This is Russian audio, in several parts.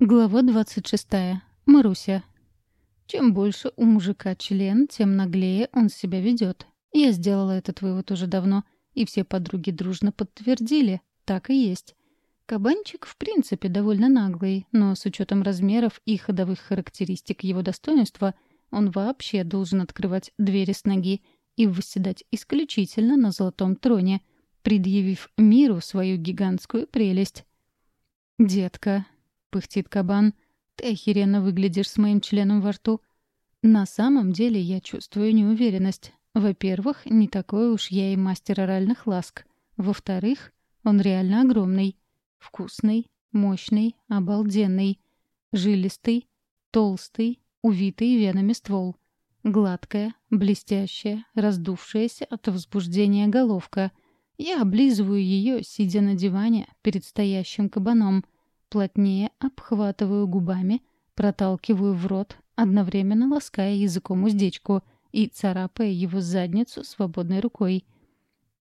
Глава 26. Маруся. Чем больше у мужика член, тем наглее он себя ведет. Я сделала этот вывод уже давно, и все подруги дружно подтвердили. Так и есть. Кабанчик, в принципе, довольно наглый, но с учетом размеров и ходовых характеристик его достоинства, он вообще должен открывать двери с ноги и восседать исключительно на золотом троне, предъявив миру свою гигантскую прелесть. «Детка, — пыхтит кабан. «Ты охеренно выглядишь с моим членом во рту». На самом деле я чувствую неуверенность. Во-первых, не такой уж я и мастер оральных ласк. Во-вторых, он реально огромный. Вкусный, мощный, обалденный. Жилистый, толстый, увитый венами ствол. Гладкая, блестящая, раздувшаяся от возбуждения головка. Я облизываю ее, сидя на диване перед стоящим кабаном — плотнее обхватываю губами, проталкиваю в рот, одновременно лаская языком уздечку и царапая его задницу свободной рукой.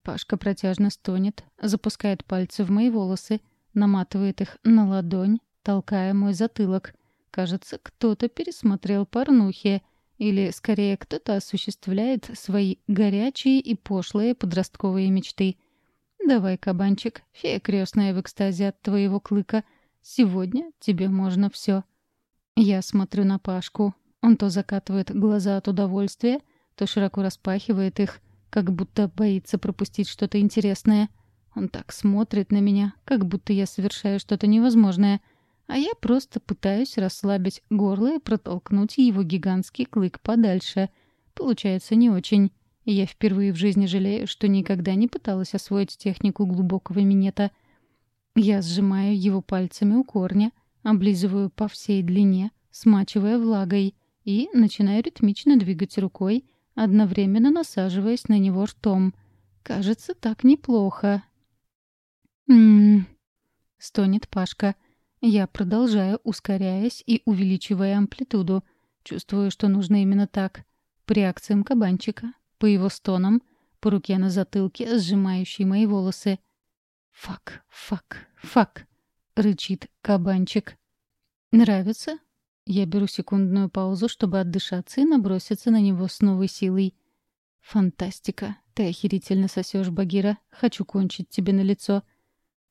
Пашка протяжно стонет, запускает пальцы в мои волосы, наматывает их на ладонь, толкая мой затылок. Кажется, кто-то пересмотрел порнухи, или, скорее, кто-то осуществляет свои горячие и пошлые подростковые мечты. «Давай, кабанчик, фея крестная в экстазе от твоего клыка», — Сегодня тебе можно все. Я смотрю на Пашку. Он то закатывает глаза от удовольствия, то широко распахивает их, как будто боится пропустить что-то интересное. Он так смотрит на меня, как будто я совершаю что-то невозможное, а я просто пытаюсь расслабить горло и протолкнуть его гигантский клык подальше. Получается не очень. Я впервые в жизни жалею, что никогда не пыталась освоить технику глубокого минета. Я сжимаю его пальцами у корня, облизываю по всей длине, смачивая влагой и начинаю ритмично двигать рукой, одновременно насаживаясь на него ртом. Кажется, так неплохо. «М-м-м», стонет Пашка. Я продолжаю, ускоряясь и увеличивая амплитуду. Чувствую, что нужно именно так. По реакциям кабанчика, по его стонам, по руке на затылке, сжимающей мои волосы — «Фак, фак, фак!» — рычит кабанчик. «Нравится?» Я беру секундную паузу, чтобы отдышаться и наброситься на него с новой силой. «Фантастика! Ты охерительно сосешь, Багира. Хочу кончить тебе на лицо».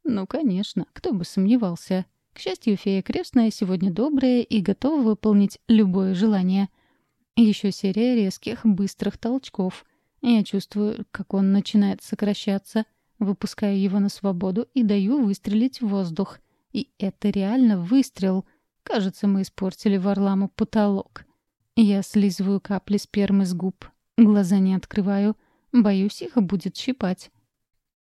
«Ну, конечно, кто бы сомневался. К счастью, фея крестная сегодня добрая и готова выполнить любое желание». Еще серия резких, быстрых толчков. Я чувствую, как он начинает Выпускаю его на свободу и даю выстрелить в воздух. И это реально выстрел. Кажется, мы испортили Варламу потолок. Я слизываю капли спермы с губ. Глаза не открываю. Боюсь, их будет щипать.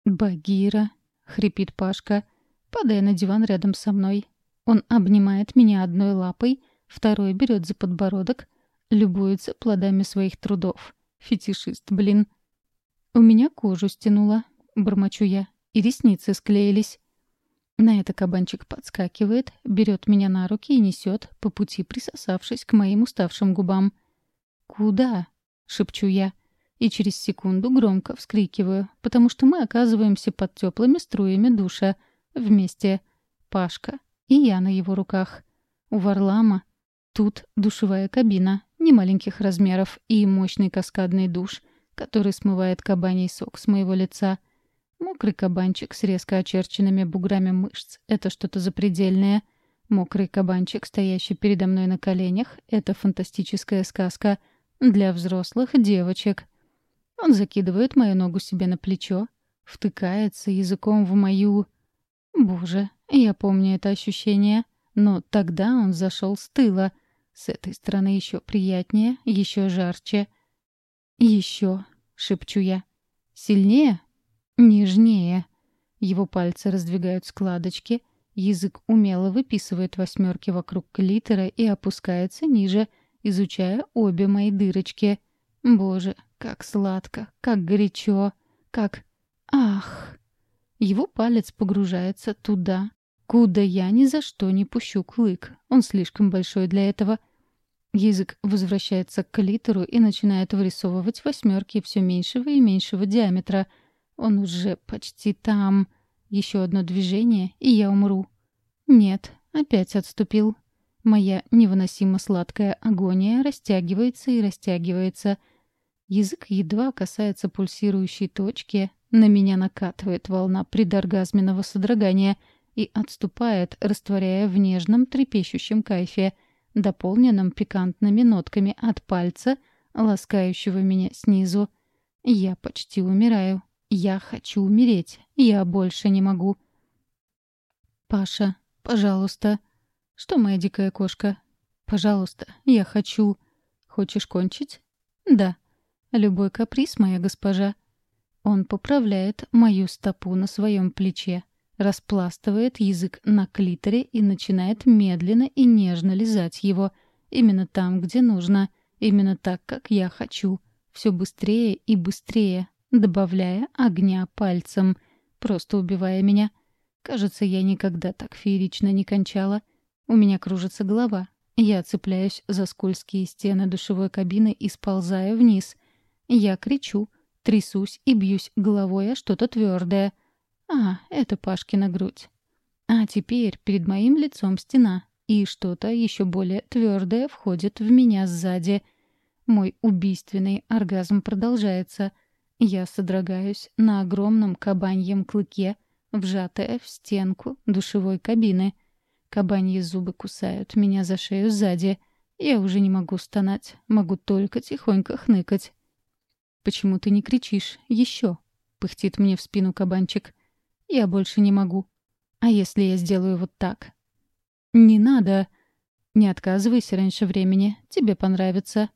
«Багира», — хрипит Пашка, падая на диван рядом со мной. Он обнимает меня одной лапой, второй берет за подбородок, любуется плодами своих трудов. Фетишист, блин. У меня кожу стянула, стянуло, — бормочу я, и ресницы склеились. На это кабанчик подскакивает, берет меня на руки и несет, по пути присосавшись к моим уставшим губам. «Куда?» — шепчу я. И через секунду громко вскрикиваю, потому что мы оказываемся под теплыми струями душа. Вместе. Пашка и я на его руках. У Варлама тут душевая кабина, немаленьких размеров, и мощный каскадный душ, который смывает кабаний сок с моего лица — Мокрый кабанчик с резко очерченными буграми мышц — это что-то запредельное. Мокрый кабанчик, стоящий передо мной на коленях, — это фантастическая сказка для взрослых девочек. Он закидывает мою ногу себе на плечо, втыкается языком в мою... Боже, я помню это ощущение. Но тогда он зашел с тыла. С этой стороны еще приятнее, еще жарче. «Еще», — шепчу я. «Сильнее?» «Нежнее». Его пальцы раздвигают складочки, язык умело выписывает восьмерки вокруг клитора и опускается ниже, изучая обе мои дырочки. Боже, как сладко, как горячо, как... Ах! Его палец погружается туда, куда я ни за что не пущу клык. Он слишком большой для этого. Язык возвращается к клитору и начинает вырисовывать восьмерки все меньшего и меньшего диаметра — он уже почти там. Еще одно движение, и я умру. Нет, опять отступил. Моя невыносимо сладкая агония растягивается и растягивается. Язык едва касается пульсирующей точки. На меня накатывает волна предоргазменного содрогания и отступает, растворяя в нежном трепещущем кайфе, дополненном пикантными нотками от пальца, ласкающего меня снизу. Я почти умираю. Я хочу умереть. Я больше не могу. Паша, пожалуйста. Что, моя дикая кошка? Пожалуйста, я хочу. Хочешь кончить? Да. Любой каприз, моя госпожа. Он поправляет мою стопу на своем плече, распластывает язык на клиторе и начинает медленно и нежно лизать его. Именно там, где нужно. Именно так, как я хочу. Все быстрее и быстрее, добавляя огня пальцем, просто убивая меня. Кажется, я никогда так феерично не кончала. У меня кружится голова. Я цепляюсь за скользкие стены душевой кабины и сползаю вниз. Я кричу, трясусь и бьюсь головой о что-то твердое. А, это Пашкина грудь. А теперь перед моим лицом стена, и что-то еще более твердое входит в меня сзади. Мой убийственный оргазм продолжается — я содрогаюсь на огромном кабаньем клыке, вжатая в стенку душевой кабины. Кабаньи зубы кусают меня за шею сзади. Я уже не могу стонать, могу только тихонько хныкать. «Почему ты не кричишь? Еще!» — пыхтит мне в спину кабанчик. «Я больше не могу. А если я сделаю вот так?» «Не надо!» «Не отказывайся раньше времени. Тебе понравится».